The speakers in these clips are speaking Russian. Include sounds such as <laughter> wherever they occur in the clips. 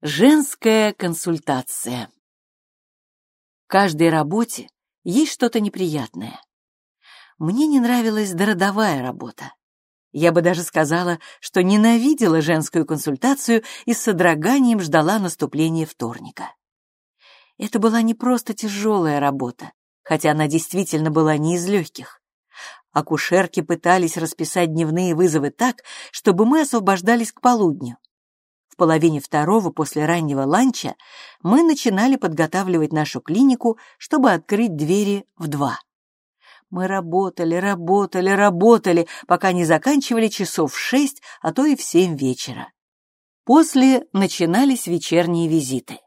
Женская консультация. В каждой работе есть что-то неприятное. Мне не нравилась дородовая работа. Я бы даже сказала, что ненавидела женскую консультацию и с содроганием ждала наступления вторника. Это была не просто тяжелая работа, хотя она действительно была не из легких. Акушерки пытались расписать дневные вызовы так, чтобы мы освобождались к полудню половине второго после раннего ланча мы начинали подготавливать нашу клинику, чтобы открыть двери в два. Мы работали, работали, работали, пока не заканчивали часов в шесть, а то и в семь вечера. После начинались вечерние визиты.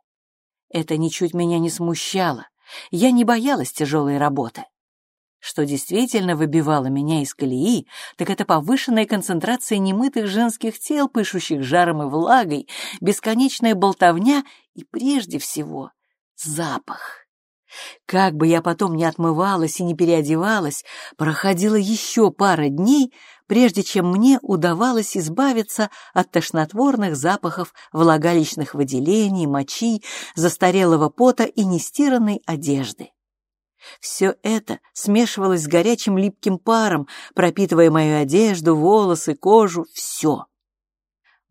Это ничуть меня не смущало. Я не боялась тяжелой работы. Что действительно выбивало меня из колеи, так это повышенная концентрация немытых женских тел, пышущих жаром и влагой, бесконечная болтовня и, прежде всего, запах. Как бы я потом не отмывалась и не переодевалась, проходила еще пара дней, прежде чем мне удавалось избавиться от тошнотворных запахов влагалищных выделений, мочи, застарелого пота и нестиранной одежды. Все это смешивалось с горячим липким паром, пропитывая мою одежду, волосы, кожу, все.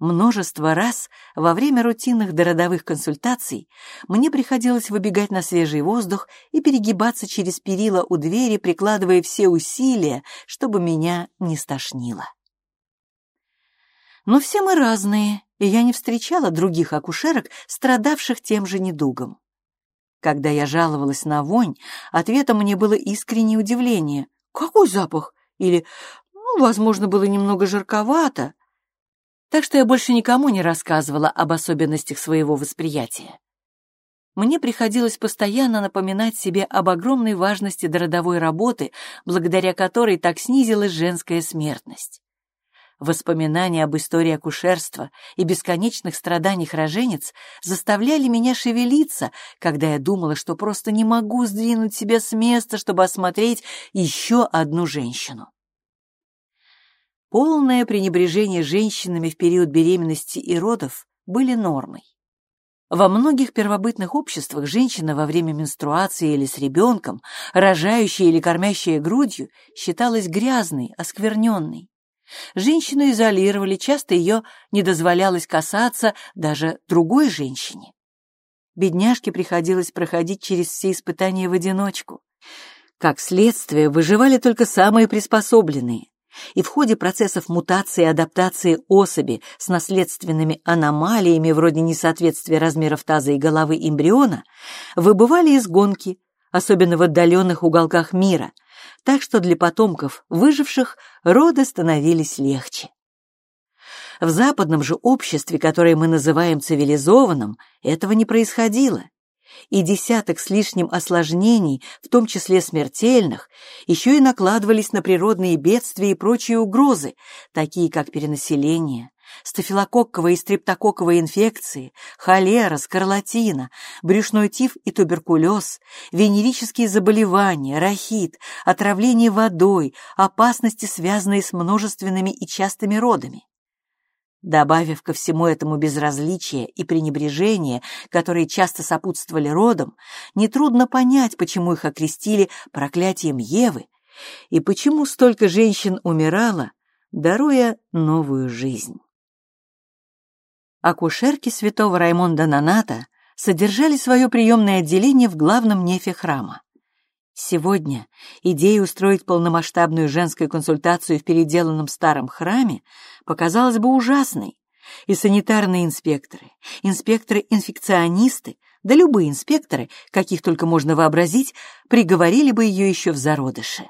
Множество раз во время рутинных дородовых консультаций мне приходилось выбегать на свежий воздух и перегибаться через перила у двери, прикладывая все усилия, чтобы меня не стошнило. Но все мы разные, и я не встречала других акушерок, страдавших тем же недугом. Когда я жаловалась на вонь, ответом мне было искреннее удивление. «Какой запах?» Или «Ну, возможно, было немного жарковато». Так что я больше никому не рассказывала об особенностях своего восприятия. Мне приходилось постоянно напоминать себе об огромной важности родовой работы, благодаря которой так снизилась женская смертность. Воспоминания об истории акушерства и бесконечных страданиях роженец заставляли меня шевелиться, когда я думала, что просто не могу сдвинуть себя с места, чтобы осмотреть еще одну женщину. Полное пренебрежение женщинами в период беременности и родов были нормой. Во многих первобытных обществах женщина во время менструации или с ребенком, рожающая или кормящая грудью, считалась грязной, оскверненной. Женщину изолировали, часто ее не дозволялось касаться даже другой женщине. Бедняжке приходилось проходить через все испытания в одиночку. Как следствие, выживали только самые приспособленные, и в ходе процессов мутации и адаптации особи с наследственными аномалиями вроде несоответствия размеров таза и головы эмбриона выбывали из гонки, особенно в отдаленных уголках мира, так что для потомков выживших роды становились легче. В западном же обществе, которое мы называем цивилизованным, этого не происходило. И десяток с лишним осложнений, в том числе смертельных, еще и накладывались на природные бедствия и прочие угрозы, такие как перенаселение, стафилококковые и стрептококковые инфекции, холера, скарлатина, брюшной тиф и туберкулез, венерические заболевания, рахит, отравление водой, опасности, связанные с множественными и частыми родами. Добавив ко всему этому безразличие и пренебрежение, которые часто сопутствовали родам, нетрудно понять, почему их окрестили проклятием Евы и почему столько женщин умирало, даруя новую жизнь. Акушерки святого Раймонда Наната содержали свое приемное отделение в главном нефе храма. Сегодня идея устроить полномасштабную женскую консультацию в переделанном старом храме показалась бы ужасной, и санитарные инспекторы, инспекторы-инфекционисты, да любые инспекторы, каких только можно вообразить, приговорили бы ее еще в зародыше.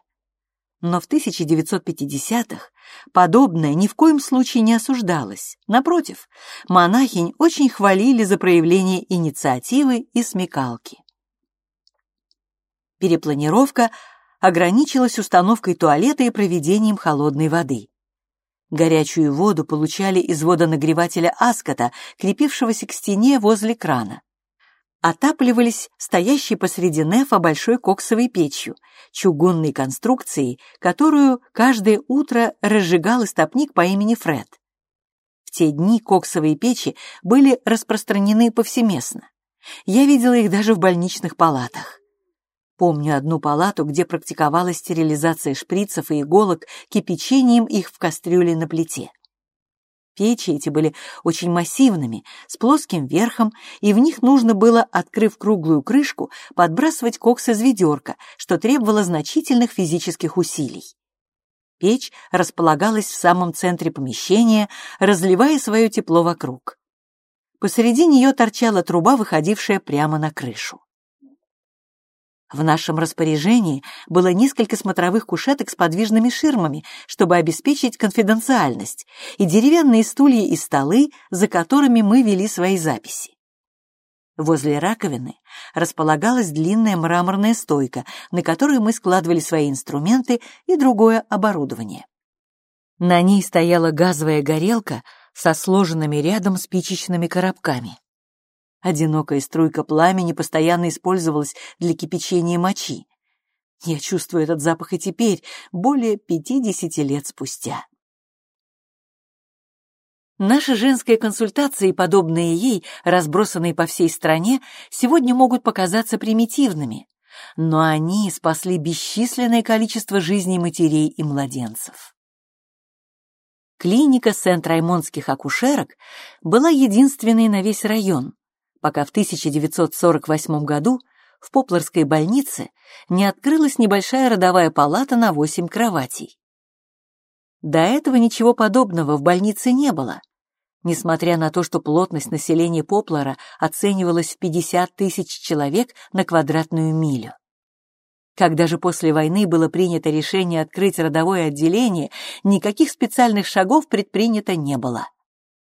Но в 1950-х подобное ни в коем случае не осуждалось. Напротив, монахинь очень хвалили за проявление инициативы и смекалки. Перепланировка ограничилась установкой туалета и проведением холодной воды. Горячую воду получали из водонагревателя Аскота, крепившегося к стене возле крана отапливались стоящей посреди нефа большой коксовой печью, чугунной конструкцией, которую каждое утро разжигал истопник по имени Фред. В те дни коксовые печи были распространены повсеместно. Я видела их даже в больничных палатах. Помню одну палату, где практиковалась стерилизация шприцев и иголок кипячением их в кастрюле на плите. Печи эти были очень массивными, с плоским верхом, и в них нужно было, открыв круглую крышку, подбрасывать кокс из ведерка, что требовало значительных физических усилий. Печь располагалась в самом центре помещения, разливая свое тепло вокруг. Посреди нее торчала труба, выходившая прямо на крышу. В нашем распоряжении было несколько смотровых кушеток с подвижными ширмами, чтобы обеспечить конфиденциальность, и деревянные стулья и столы, за которыми мы вели свои записи. Возле раковины располагалась длинная мраморная стойка, на которую мы складывали свои инструменты и другое оборудование. На ней стояла газовая горелка со сложенными рядом спичечными коробками. Одинокая струйка пламени постоянно использовалась для кипячения мочи. Я чувствую этот запах и теперь, более пятидесяти лет спустя. Наши женские консультации, подобные ей, разбросанные по всей стране, сегодня могут показаться примитивными, но они спасли бесчисленное количество жизней матерей и младенцев. Клиника Сент-Раймондских акушерок была единственной на весь район, пока в 1948 году в Попларской больнице не открылась небольшая родовая палата на 8 кроватей. До этого ничего подобного в больнице не было, несмотря на то, что плотность населения Поплара оценивалась в 50 тысяч человек на квадратную милю. Когда же после войны было принято решение открыть родовое отделение, никаких специальных шагов предпринято не было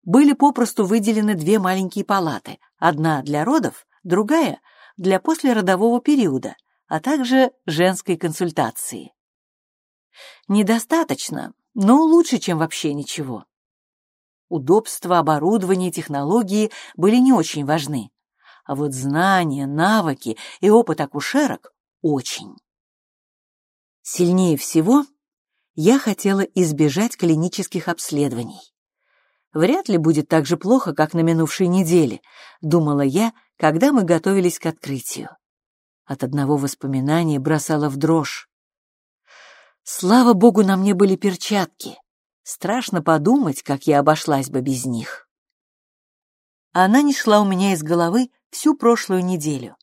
были попросту выделены две маленькие палаты, одна для родов, другая для послеродового периода, а также женской консультации. Недостаточно, но лучше, чем вообще ничего. Удобство, оборудование, технологии были не очень важны, а вот знания, навыки и опыт акушерок — очень. Сильнее всего я хотела избежать клинических обследований вряд ли будет так же плохо, как на минувшей неделе, думала я, когда мы готовились к открытию. От одного воспоминания бросала в дрожь. Слава богу, на мне были перчатки. Страшно подумать, как я обошлась бы без них. Она не шла у меня из головы всю прошлую неделю.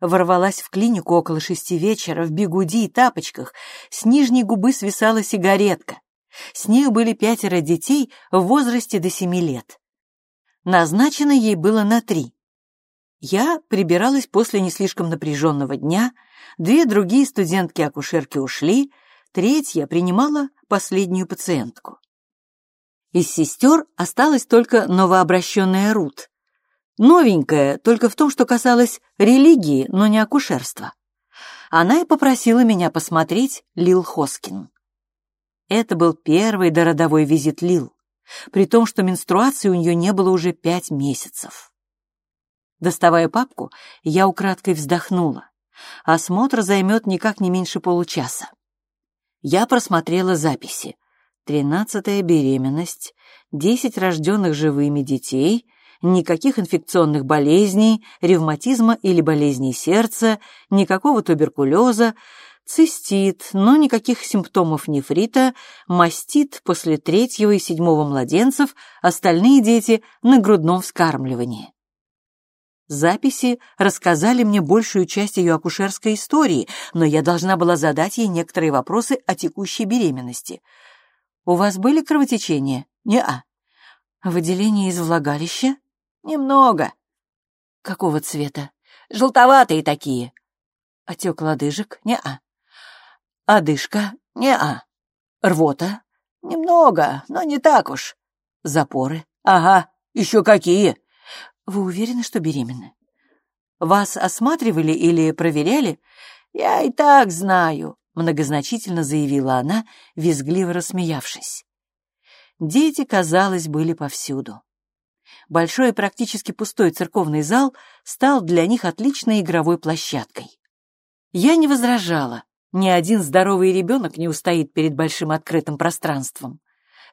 Ворвалась в клинику около шести вечера в бегуди и тапочках, с нижней губы свисала сигаретка. С нею были пятеро детей в возрасте до семи лет. Назначено ей было на три. Я прибиралась после не слишком напряженного дня, две другие студентки-акушерки ушли, третья принимала последнюю пациентку. Из сестер осталась только новообращенная Рут. Новенькая только в том, что касалось религии, но не акушерства. Она и попросила меня посмотреть Лил Хоскин. Это был первый дородовой визит Лил, при том, что менструации у нее не было уже пять месяцев. Доставая папку, я украдкой вздохнула. Осмотр займет никак не меньше получаса. Я просмотрела записи. Тринадцатая беременность, десять рожденных живыми детей, никаких инфекционных болезней, ревматизма или болезней сердца, никакого туберкулеза, цистит, но никаких симптомов нефрита, мастит после третьего и седьмого младенцев, остальные дети на грудном вскармливании. Записи рассказали мне большую часть ее акушерской истории, но я должна была задать ей некоторые вопросы о текущей беременности. «У вас были кровотечения?» «Не-а». «Выделение из влагалища?» «Немного». «Какого цвета?» «Желтоватые такие». «Отек лодыжек?» «Не-а». Одышка? Не-а. Рвота? Немного, но не так уж. Запоры? Ага, еще какие. Вы уверены, что беременны? Вас осматривали или проверяли? Я и так знаю, многозначительно заявила она, визгливо рассмеявшись. Дети, казалось, были повсюду. Большой и практически пустой церковный зал стал для них отличной игровой площадкой. Я не возражала, ни один здоровый ребенок не устоит перед большим открытым пространством.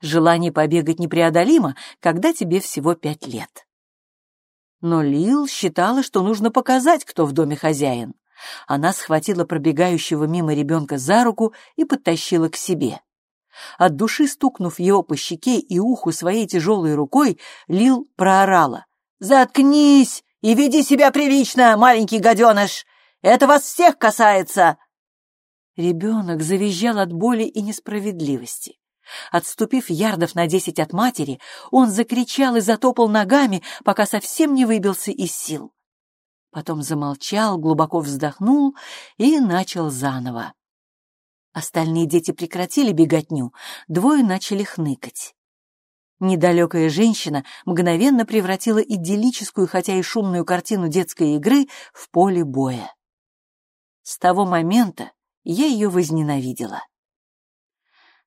Желание побегать непреодолимо, когда тебе всего пять лет. Но Лил считала, что нужно показать, кто в доме хозяин. Она схватила пробегающего мимо ребенка за руку и подтащила к себе. От души стукнув его по щеке и уху своей тяжелой рукой, Лил проорала. «Заткнись и веди себя прилично, маленький гаденыш! Это вас всех касается!» Ребенок завизжал от боли и несправедливости. Отступив ярдов на десять от матери, он закричал и затопал ногами, пока совсем не выбился из сил. Потом замолчал, глубоко вздохнул и начал заново. Остальные дети прекратили беготню, двое начали хныкать. Недалекая женщина мгновенно превратила идиллическую, хотя и шумную картину детской игры в поле боя. С того момента я ее возненавидела.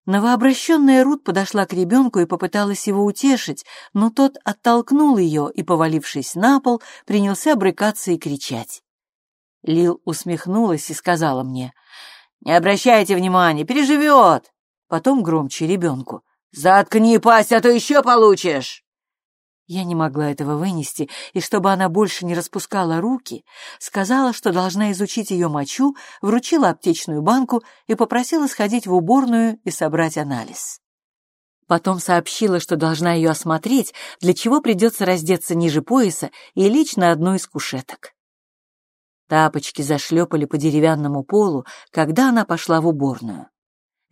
Новообращенная Рут подошла к ребенку и попыталась его утешить, но тот оттолкнул ее и, повалившись на пол, принялся брыкаться и кричать. Лил усмехнулась и сказала мне, «Не обращайте внимания, переживет!» Потом громче ребенку, «Заткни пасть, а то еще получишь!» Я не могла этого вынести, и чтобы она больше не распускала руки, сказала, что должна изучить ее мочу, вручила аптечную банку и попросила сходить в уборную и собрать анализ. Потом сообщила, что должна ее осмотреть, для чего придется раздеться ниже пояса и лечь на одну из кушеток. Тапочки зашлепали по деревянному полу, когда она пошла в уборную.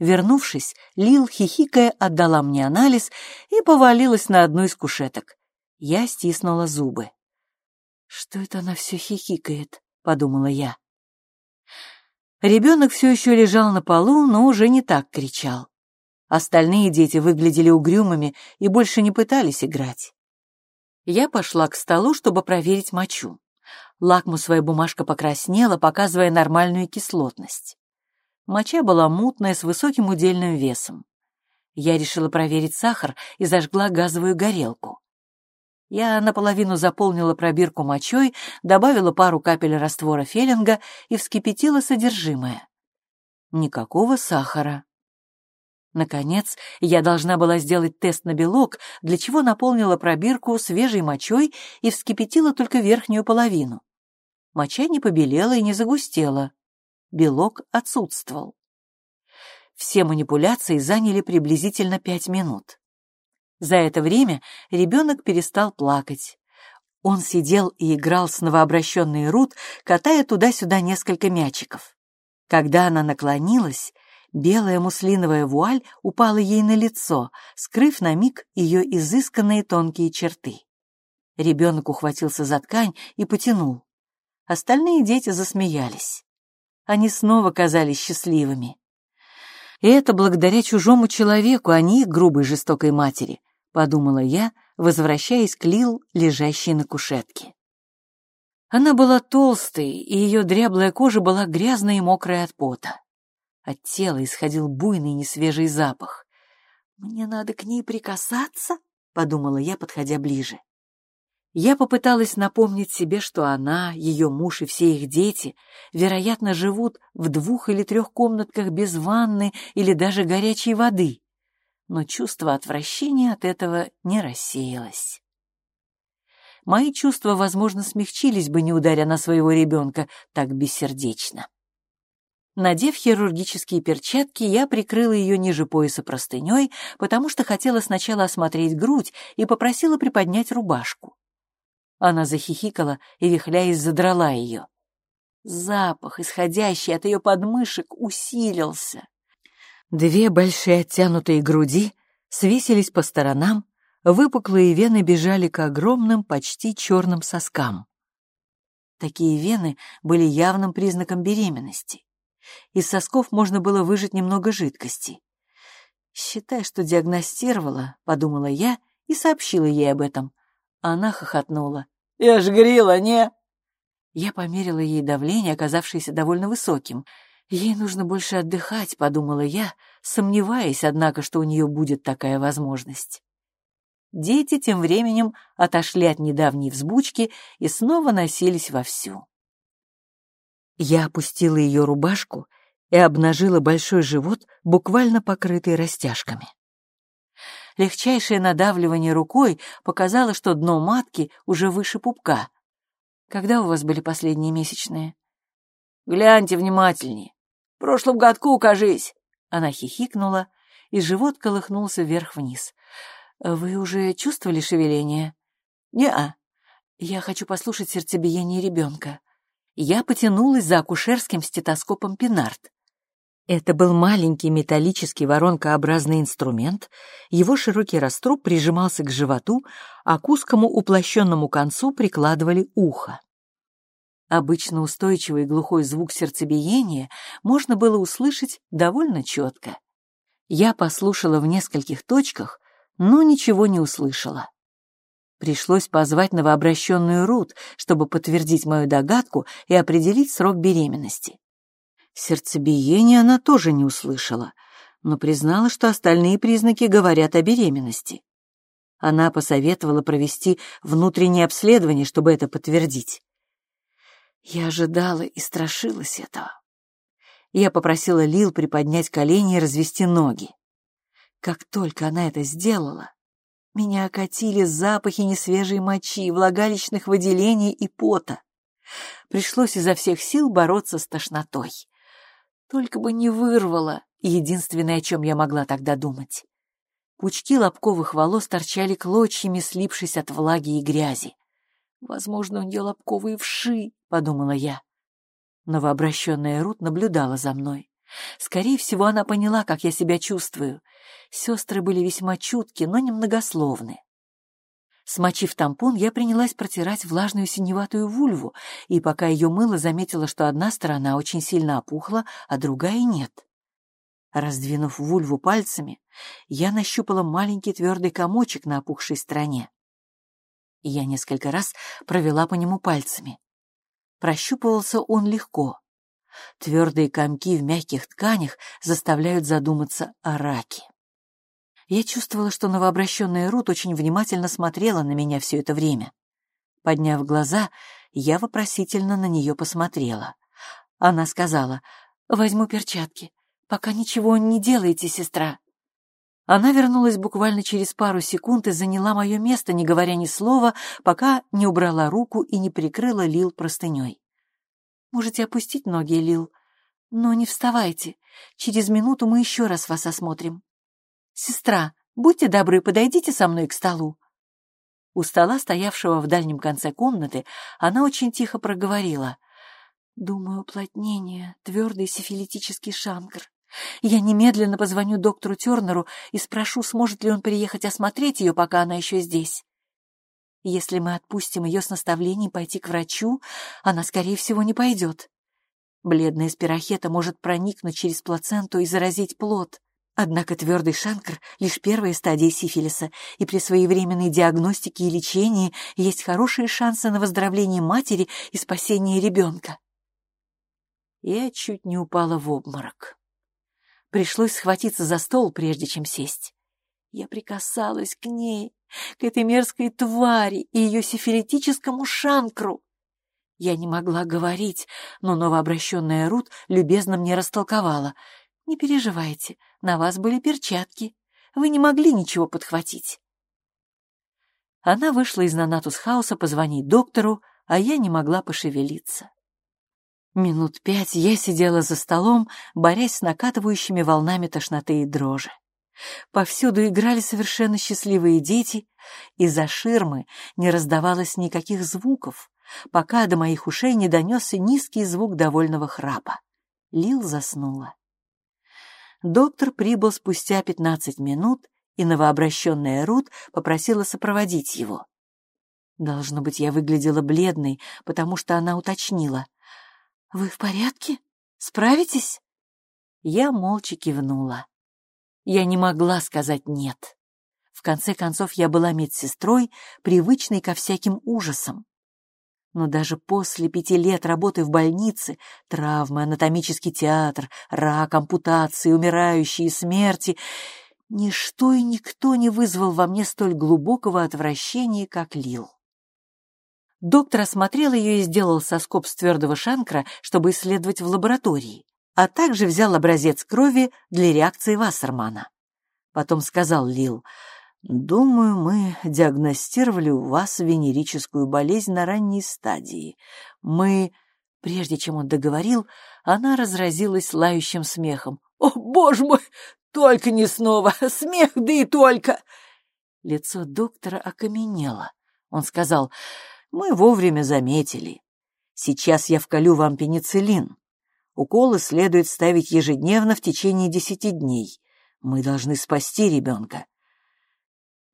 Вернувшись, Лил, хихикая, отдала мне анализ и повалилась на одну из кушеток. Я стиснула зубы. «Что это она все хихикает?» — подумала я. Ребенок все еще лежал на полу, но уже не так кричал. Остальные дети выглядели угрюмыми и больше не пытались играть. Я пошла к столу, чтобы проверить мочу. Лакмусовая бумажка покраснела, показывая нормальную кислотность. Моча была мутная, с высоким удельным весом. Я решила проверить сахар и зажгла газовую горелку. Я наполовину заполнила пробирку мочой, добавила пару капель раствора феллинга и вскипятила содержимое. Никакого сахара. Наконец, я должна была сделать тест на белок, для чего наполнила пробирку свежей мочой и вскипятила только верхнюю половину. Моча не побелела и не загустела. Белок отсутствовал. Все манипуляции заняли приблизительно пять минут. За это время ребенок перестал плакать. Он сидел и играл с новообращенной Рут, катая туда-сюда несколько мячиков. Когда она наклонилась, белая муслиновая вуаль упала ей на лицо, скрыв на миг ее изысканные тонкие черты. Ребенок ухватился за ткань и потянул. Остальные дети засмеялись. Они снова казались счастливыми. И это благодаря чужому человеку, а не их грубой жестокой матери, подумала я, возвращаясь к Лил, лежащей на кушетке. Она была толстой, и ее дряблая кожа была грязной и мокрая от пота. От тела исходил буйный несвежий запах. «Мне надо к ней прикасаться?» — подумала я, подходя ближе. Я попыталась напомнить себе, что она, ее муж и все их дети, вероятно, живут в двух или трех комнатках без ванны или даже горячей воды но чувство отвращения от этого не рассеялось. Мои чувства, возможно, смягчились бы, не ударя на своего ребенка так бессердечно. Надев хирургические перчатки, я прикрыла ее ниже пояса простыней, потому что хотела сначала осмотреть грудь и попросила приподнять рубашку. Она захихикала и, вихляясь, задрала ее. Запах, исходящий от ее подмышек, усилился. Две большие оттянутые груди свесились по сторонам, выпуклые вены бежали к огромным, почти черным соскам. Такие вены были явным признаком беременности. Из сосков можно было выжать немного жидкости. «Считай, что диагностировала», — подумала я и сообщила ей об этом. Она хохотнула. «Я ж грила, не?» Я померила ей давление, оказавшееся довольно высоким — Ей нужно больше отдыхать, подумала я, сомневаясь, однако, что у нее будет такая возможность. Дети тем временем отошли от недавней взбучки и снова носились вовсю. Я опустила ее рубашку и обнажила большой живот, буквально покрытый растяжками. Легчайшее надавливание рукой показало, что дно матки уже выше пупка. Когда у вас были последние месячные? Гляньте внимательнее. Прошлом годку, кажись. Она хихикнула, и живот колыхнулся вверх-вниз. Вы уже чувствовали шевеление? Не-а. Я хочу послушать сердцебиение ребенка. Я потянулась за акушерским стетоскопом Пинард. Это был маленький металлический воронкообразный инструмент, его широкий раструб прижимался к животу, а к узкому уплощенному концу прикладывали ухо. Обычно устойчивый глухой звук сердцебиения можно было услышать довольно четко. Я послушала в нескольких точках, но ничего не услышала. Пришлось позвать новообращенную Рут, чтобы подтвердить мою догадку и определить срок беременности. Сердцебиение она тоже не услышала, но признала, что остальные признаки говорят о беременности. Она посоветовала провести внутреннее обследование, чтобы это подтвердить. Я ожидала и страшилась этого. Я попросила Лил приподнять колени и развести ноги. Как только она это сделала, меня окатили запахи несвежей мочи, влагалищных выделений и пота. Пришлось изо всех сил бороться с тошнотой. Только бы не вырвало, единственное, о чем я могла тогда думать. Пучки лобковых волос торчали клочьями, слипшись от влаги и грязи. «Возможно, у нее лобковые вши», — подумала я. Новообращенная Рут наблюдала за мной. Скорее всего, она поняла, как я себя чувствую. Сестры были весьма чутки, но немногословны. Смочив тампон, я принялась протирать влажную синеватую вульву, и пока ее мыло, заметила, что одна сторона очень сильно опухла, а другая нет. Раздвинув вульву пальцами, я нащупала маленький твердый комочек на опухшей стороне. Я несколько раз провела по нему пальцами. Прощупывался он легко. Твердые комки в мягких тканях заставляют задуматься о раке. Я чувствовала, что новообращенная Рут очень внимательно смотрела на меня все это время. Подняв глаза, я вопросительно на нее посмотрела. Она сказала, «Возьму перчатки. Пока ничего не делайте, сестра». Она вернулась буквально через пару секунд и заняла мое место, не говоря ни слова, пока не убрала руку и не прикрыла Лил простыней. «Можете опустить ноги, Лил, но не вставайте. Через минуту мы еще раз вас осмотрим». «Сестра, будьте добры, подойдите со мной к столу». У стола, стоявшего в дальнем конце комнаты, она очень тихо проговорила. «Думаю, уплотнение, твердый сифилитический шанкр. Я немедленно позвоню доктору Тернеру и спрошу, сможет ли он приехать осмотреть ее, пока она еще здесь. Если мы отпустим ее с наставлением пойти к врачу, она, скорее всего, не пойдет. Бледная спирохета может проникнуть через плаценту и заразить плод. Однако твердый шанкр — лишь первая стадия сифилиса, и при своевременной диагностике и лечении есть хорошие шансы на выздоровление матери и спасение ребенка. Я чуть не упала в обморок. Пришлось схватиться за стол, прежде чем сесть. Я прикасалась к ней, к этой мерзкой твари и ее сифилитическому шанкру. Я не могла говорить, но новообращенная Рут любезно мне растолковала — не переживайте, на вас были перчатки. Вы не могли ничего подхватить. Она вышла из Нанатус-хауса позвонить доктору, а я не могла пошевелиться. Минут пять я сидела за столом, борясь с накатывающими волнами тошноты и дрожи. Повсюду играли совершенно счастливые дети, и за ширмы не раздавалось никаких звуков, пока до моих ушей не донесся низкий звук довольного храпа. Лил заснула. Доктор прибыл спустя пятнадцать минут, и новообращенная Рут попросила сопроводить его. Должно быть, я выглядела бледной, потому что она уточнила. «Вы в порядке? Справитесь?» Я молча кивнула. Я не могла сказать «нет». В конце концов, я была медсестрой, привычной ко всяким ужасам. Но даже после пяти лет работы в больнице, травмы, анатомический театр, рак, ампутации, умирающие, смерти, ничто и никто не вызвал во мне столь глубокого отвращения, как Лил. Доктор осмотрел ее и сделал соскоб с твердого шанкра, чтобы исследовать в лаборатории, а также взял образец крови для реакции Вассермана. Потом сказал Лил, Думаю, мы диагностировали у вас венерическую болезнь на ранней стадии. Мы... Прежде чем он договорил, она разразилась лающим смехом. «О, боже мой! Только не снова! <laughs> Смех, да и только!» Лицо доктора окаменело. Он сказал, «Мы вовремя заметили. Сейчас я вколю вам пенициллин. Уколы следует ставить ежедневно в течение десяти дней. Мы должны спасти ребенка.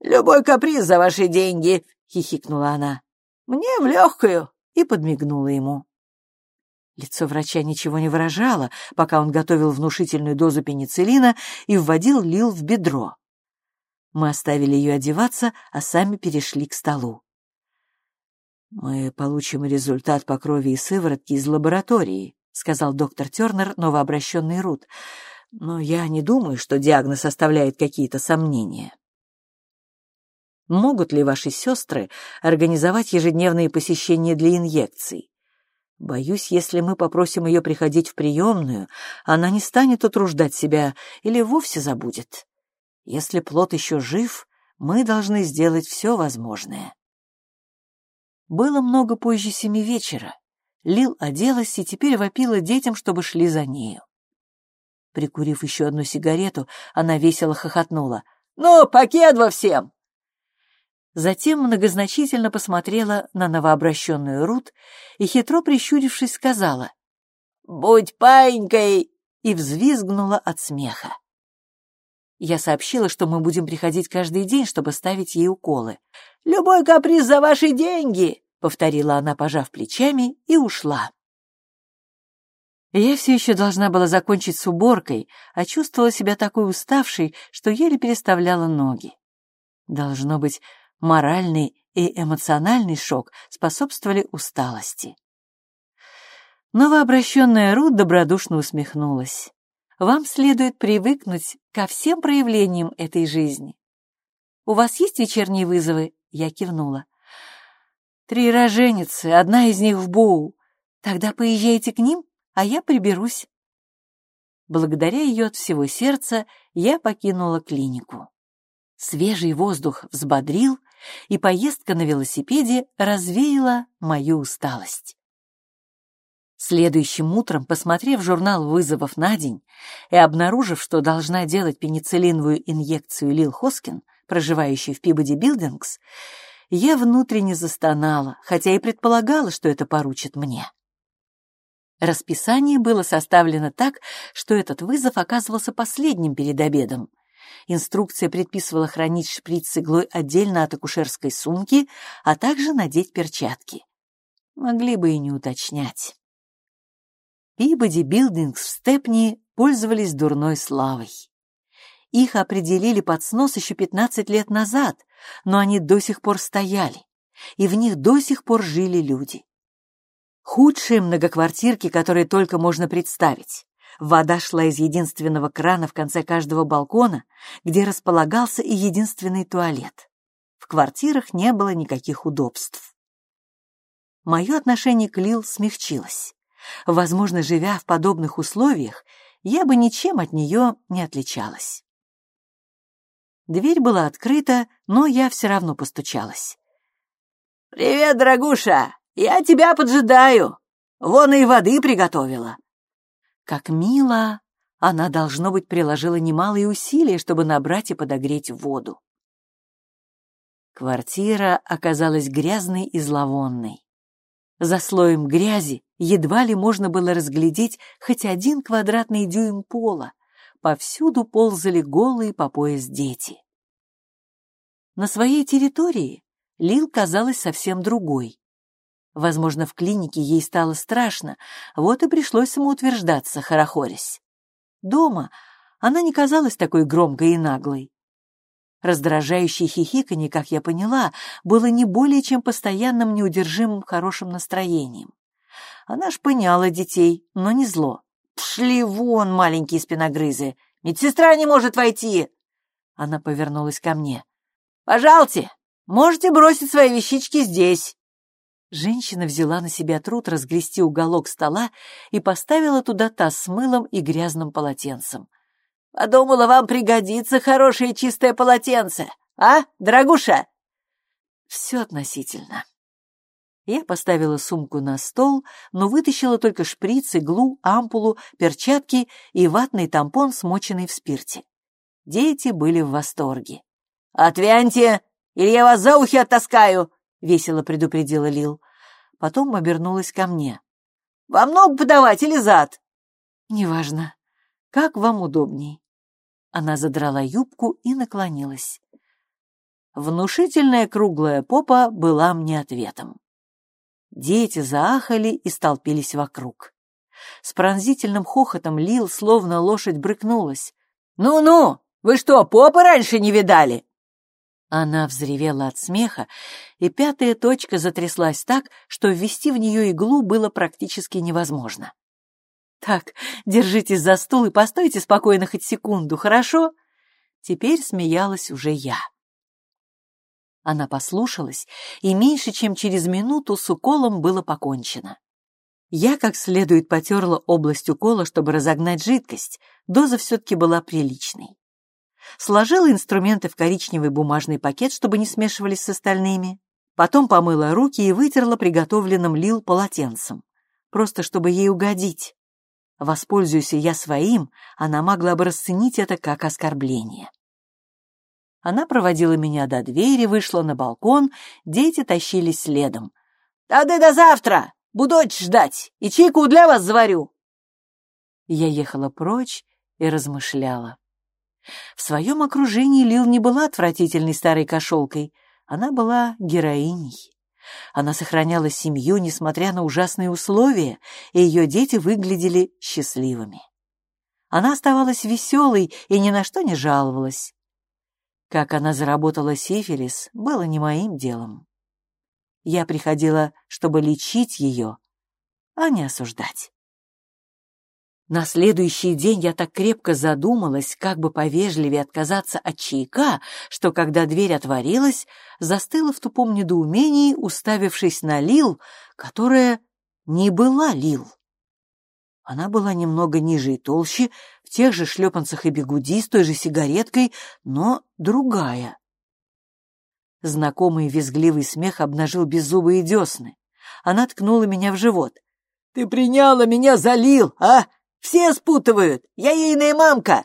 «Любой каприз за ваши деньги!» — хихикнула она. «Мне в легкую!» — и подмигнула ему. Лицо врача ничего не выражало, пока он готовил внушительную дозу пенициллина и вводил Лил в бедро. Мы оставили ее одеваться, а сами перешли к столу. «Мы получим результат по крови и сыворотке из лаборатории», — сказал доктор Тернер, новообращенный Рут. «Но я не думаю, что диагноз оставляет какие-то сомнения». Могут ли ваши сестры организовать ежедневные посещения для инъекций? Боюсь, если мы попросим ее приходить в приемную, она не станет утруждать себя или вовсе забудет. Если плод еще жив, мы должны сделать все возможное. Было много позже семи вечера. Лил оделась и теперь вопила детям, чтобы шли за нею. Прикурив еще одну сигарету, она весело хохотнула. «Ну, пакет во всем! Затем многозначительно посмотрела на новообращенную Рут и, хитро прищурившись, сказала «Будь паинькой!» и взвизгнула от смеха. Я сообщила, что мы будем приходить каждый день, чтобы ставить ей уколы. «Любой каприз за ваши деньги!» — повторила она, пожав плечами, и ушла. Я все еще должна была закончить с уборкой, а чувствовала себя такой уставшей, что еле переставляла ноги. Должно быть, моральный и эмоциональный шок способствовали усталости. Новообращенная Рут добродушно усмехнулась. «Вам следует привыкнуть ко всем проявлениям этой жизни. У вас есть вечерние вызовы?» Я кивнула. «Три роженицы, одна из них в Боу. Тогда поезжайте к ним, а я приберусь». Благодаря ее от всего сердца я покинула клинику. Свежий воздух взбодрил, и поездка на велосипеде развеяла мою усталость. Следующим утром, посмотрев журнал вызовов на день и обнаружив, что должна делать пенициллиновую инъекцию Лил Хоскин, проживающий в Пибоди Билдингс, я внутренне застонала, хотя и предполагала, что это поручат мне. Расписание было составлено так, что этот вызов оказывался последним перед обедом, Инструкция предписывала хранить шприц с иглой отдельно от акушерской сумки, а также надеть перчатки. Могли бы и не уточнять. Пибоди Билдингс в Степни пользовались дурной славой. Их определили под снос еще 15 лет назад, но они до сих пор стояли, и в них до сих пор жили люди. Худшие многоквартирки, которые только можно представить. Вода шла из единственного крана в конце каждого балкона, где располагался и единственный туалет. В квартирах не было никаких удобств. Мое отношение к Лил смягчилось. Возможно, живя в подобных условиях, я бы ничем от нее не отличалась. Дверь была открыта, но я все равно постучалась. «Привет, дорогуша! Я тебя поджидаю! Вон и воды приготовила!» Как мило! Она, должно быть, приложила немалые усилия, чтобы набрать и подогреть воду. Квартира оказалась грязной и зловонной. За слоем грязи едва ли можно было разглядеть хоть один квадратный дюйм пола. Повсюду ползали голые по пояс дети. На своей территории Лил казалась совсем другой. Возможно, в клинике ей стало страшно, вот и пришлось самоутверждаться, хорохорясь. Дома она не казалась такой громкой и наглой. Раздражающее хихиканье, как я поняла, было не более чем постоянным неудержимым хорошим настроением. Она шпыняла детей, но не зло. «Пшли вон, маленькие спиногрызы! Медсестра не может войти!» Она повернулась ко мне. «Пожалуйте, можете бросить свои вещички здесь!» Женщина взяла на себя труд разгрести уголок стола и поставила туда таз с мылом и грязным полотенцем. «Подумала, вам пригодится хорошее чистое полотенце. а, дорогуша?» «Все относительно». Я поставила сумку на стол, но вытащила только шприц, иглу, ампулу, перчатки и ватный тампон, смоченный в спирте. Дети были в восторге. «Отвяньте, или я вас за ухи оттаскаю!» — весело предупредила Лил. Потом обернулась ко мне. «Вам ногу подавать или зад?» «Неважно. Как вам удобней?» Она задрала юбку и наклонилась. Внушительная круглая попа была мне ответом. Дети заахали и столпились вокруг. С пронзительным хохотом Лил, словно лошадь, брыкнулась. «Ну-ну, вы что, попы раньше не видали?» Она взревела от смеха, и пятая точка затряслась так, что ввести в нее иглу было практически невозможно. «Так, держитесь за стул и постойте спокойно хоть секунду, хорошо?» Теперь смеялась уже я. Она послушалась, и меньше чем через минуту с уколом было покончено. Я как следует потерла область укола, чтобы разогнать жидкость. Доза все-таки была приличной. Сложила инструменты в коричневый бумажный пакет, чтобы не смешивались с остальными. Потом помыла руки и вытерла приготовленным лил полотенцем. Просто чтобы ей угодить. Воспользуюсь я своим, она могла бы расценить это как оскорбление. Она проводила меня до двери, вышла на балкон, дети тащились следом. «Тады до завтра! Буду ждать, и чайку для вас заварю!» Я ехала прочь и размышляла. В своем окружении Лил не была отвратительной старой кошелкой, она была героиней. Она сохраняла семью, несмотря на ужасные условия, и ее дети выглядели счастливыми. Она оставалась веселой и ни на что не жаловалась. Как она заработала сифилис, было не моим делом. Я приходила, чтобы лечить ее, а не осуждать. На следующий день я так крепко задумалась, как бы повежливее отказаться от чайка, что, когда дверь отворилась, застыла в тупом недоумении, уставившись на Лил, которая не была Лил. Она была немного ниже и толще, в тех же шлепанцах и бегуди, с той же сигареткой, но другая. Знакомый визгливый смех обнажил беззубые десны. Она ткнула меня в живот. «Ты приняла меня залил, а? Все спутывают. Я ейная мамка.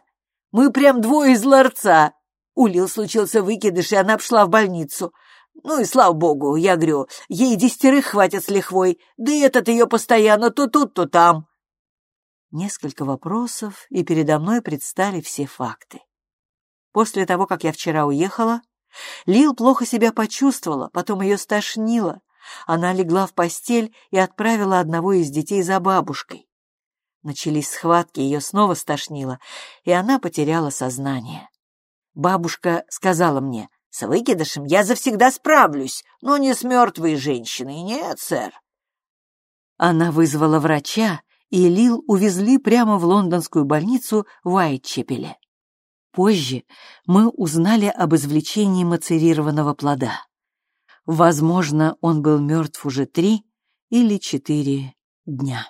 Мы прям двое из ларца. У Лил случился выкидыш, и она пошла в больницу. Ну и слава богу, я говорю, ей десятерых хватит с лихвой, да и этот ее постоянно то тут, то там. Несколько вопросов, и передо мной предстали все факты. После того, как я вчера уехала, Лил плохо себя почувствовала, потом ее стошнило. Она легла в постель и отправила одного из детей за бабушкой. Начались схватки, ее снова стошнило, и она потеряла сознание. Бабушка сказала мне, «С выкидышем я завсегда справлюсь, но не с мертвой женщиной, нет, сэр». Она вызвала врача, и Лил увезли прямо в лондонскую больницу в Уайтчепеле. Позже мы узнали об извлечении мацерированного плода. Возможно, он был мертв уже три или четыре дня.